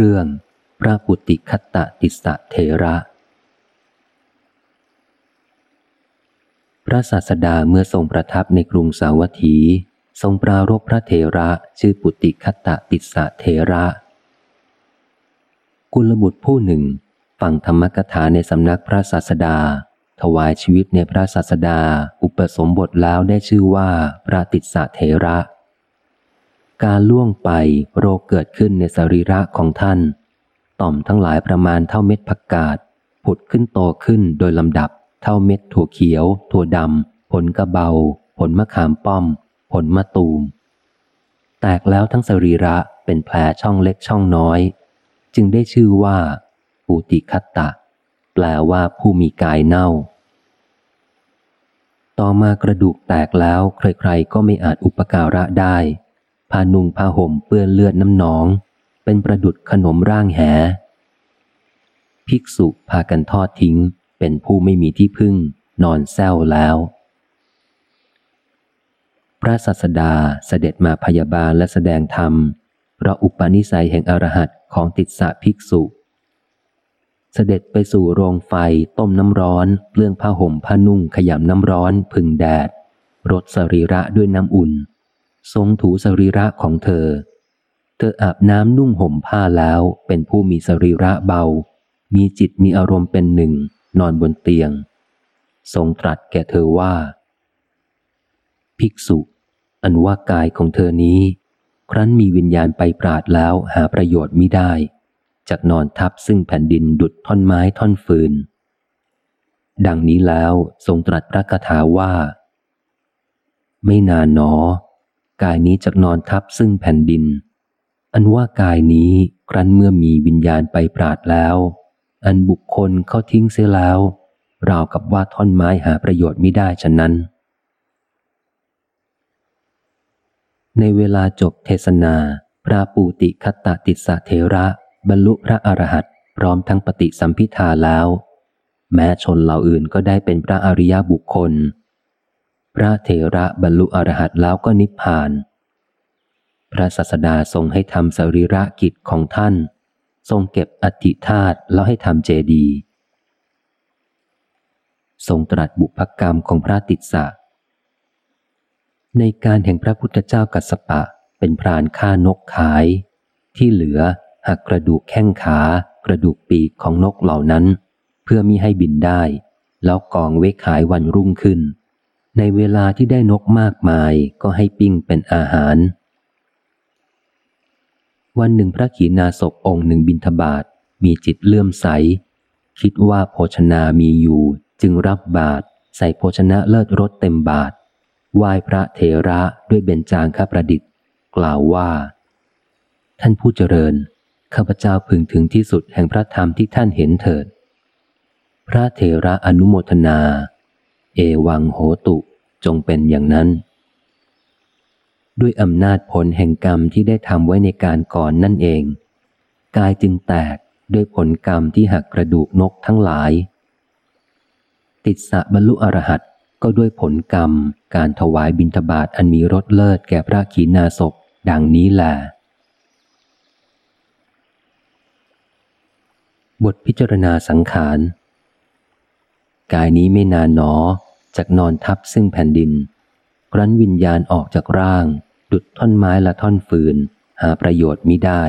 เรื่อง พระปุติคัตตติสะเทระ พระศาสดาเมื่อทรงประทับในกรุงสาวัตถี ทรงปรารบพระเทระชื่อปุติคัตตติสะเทระ กุลบุตรผู้หนึ่ง ฟังธรรมกถาในสำนักพระศาสดา ถวายชีวิตในพระศาสดา อุปสมบทแล้วได้ชื่อว่าพระติสะเทระ การล่วงไปโรคเกิดขึ้นในสรีระของท่าน ต่อมทั้งหลายประมาณเท่าเม็ดผักกาดผุดขึ้นโตขึ้นโดยลำดับ เท่าเม็ดถั่วเขียว ถั่วดำผลกระเบา ผลมะขามป้อม ผลมะตูม แตกแล้วทั้งสรีระเป็นแผลช่องเล็กช่องน้อย จึงได้ชื่อว่าปูติคัตตะ แปลว่าผู้มีกายเน่า ต่อมากระดูกแตกแล้วใครๆก็ไม่อาจอุปการะได้ ผ้านุ่งผ้าห่มเปื้อนเลือดน้ำหนอง เป็นประดุดขนมร่างแห ภิกษุพากันทอดทิ้ง เป็นผู้ไม่มีที่พึ่ง นอนแซวแล้ว พระสัสดาเสด็จมาพยาบาลและแสดงธรรมเพราะอุปนิสัยแห่งอรหัตของติดสะภิกษุ เสด็จไปสู่โรงไฟต้มน้ำร้อนเปลืองผ้าห่มผ้านุ่งขยำน้ำร้อน พึ่งแดดรดสรีระด้วยน้ำอุ่น ทรงถูสรีระของเธอ เธออาบน้ำนุ่งห่มผ้าแล้วเป็นผู้มีสรีระเบา มีจิตมีอารมณ์เป็นหนึ่ง นอนบนเตียง ทรงตรัสแก่เธอว่า ภิกษุ อันว่ากายของเธอนี้ ครั้นมีวิญญาณไปปราดแล้วหาประโยชน์มิได้จากนอนทับซึ่งแผ่นดินดุดท่อนไม้ท่อนฟืน ดังนี้แล้วทรงตรัสพระคาถาว่า ไม่นานหนอ กายนี้จะนอนทับซึ่งแผ่นดิน อันว่ากายนี้ครั้นเมื่อมีวิญญาณไปปราดแล้ว อันบุคคลเขาทิ้งเสียแล้ว ราวกับว่าท่อนไม้หาประโยชน์ไม่ได้ฉะนั้น ในเวลาจบเทศนา พระปูติคัตตติสเทระบรรลุพระอรหันต์พร้อมทั้งปฏิสัมพิทาแล้ว แม้ชนเหล่าอื่นก็ได้เป็นพระอริยบุคคล พระเถระบรรลุอรหัตแล้วก็นิพพาน พระศาสดาทรงให้ทำสรีระกิจของท่าน ทรงเก็บอธิธาตแล้วให้ทำเจดี ทรงตรัสบุพกรรมของพระติสสะในการแห่งพระพุทธเจ้ากัสปะเป็นพรานฆ่านกขาย ที่เหลือหักกระดูกแข้งขากระดูกปีกของนกเหล่านั้น เพื่อมิให้บินได้ แล้วกองไว้ขายวันรุ่งขึ้น ในเวลาที่ได้นกมากมายก็ให้ปิ้งเป็นอาหาร วันหนึ่งพระขีณาสพองค์หนึ่งบินทบาทมีจิตเลื่อมใส คิดว่าโภชนามีอยู่จึงรับบาตรใส่โภชนะเลิศรสเต็มบาทไหว้พระเทระด้วยเบญจางคประดิษฐ์ กล่าวว่า ท่านผู้เจริญ ข้าพเจ้าพึงถึงที่สุดแห่งพระธรรมที่ท่านเห็นเถิด พระเทระอนุโมทนา เอวังโหตุ จงเป็นอย่างนั้น ด้วยอำนาจผลแห่งกรรมที่ได้ทำไว้ในการก่อนนั่นเอง กายจึงแตกด้วยผลกรรมที่หักกระดูกนกทั้งหลาย ติดสะบรรลุอรหัตก็ด้วยผลกรรมการถวายบิณฑบาตอันมีรสเลิศแก่พระขีณาสพดังนี้แหละบทพิจารณาสังขาร กายนี้ไม่นานหนอ จากนอนทับซึ่งแผ่นดิน ครั้นวิญญาณออกจากร่าง ดุดท่อนไม้และท่อนฟืน หาประโยชน์มิได้